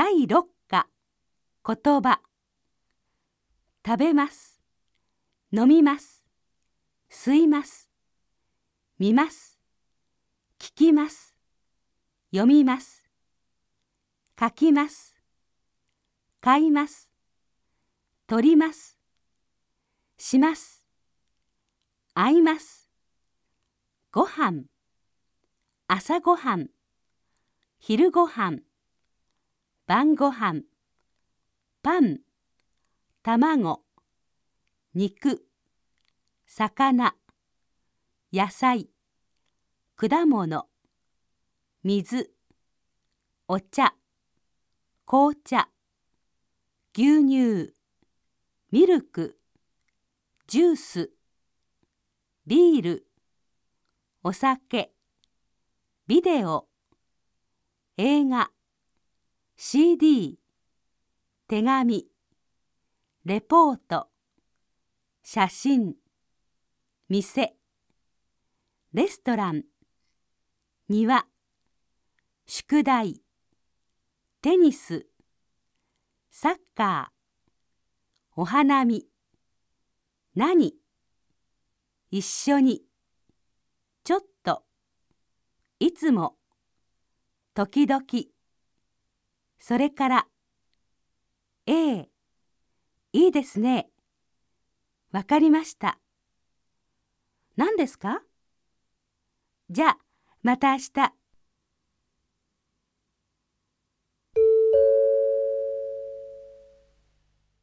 第六課。言葉。食べます。飲みます。吸います。見ます。聞きます。読みます。書きます。買います。取ります。します。会います。ご飯。朝ごはん昼ごはん晩ごはんパン。卵。肉。魚。野菜。果物。水。お茶。紅茶。牛乳。ミルク。ジュース。ビール。お酒。ビデオ。映画。CD 手紙レポート写真店レストラン庭宿題テニスサッカーお花見何一緒にちょっといつも時々。それからええいいですね。わかりました。何ですか？じゃあまた明日。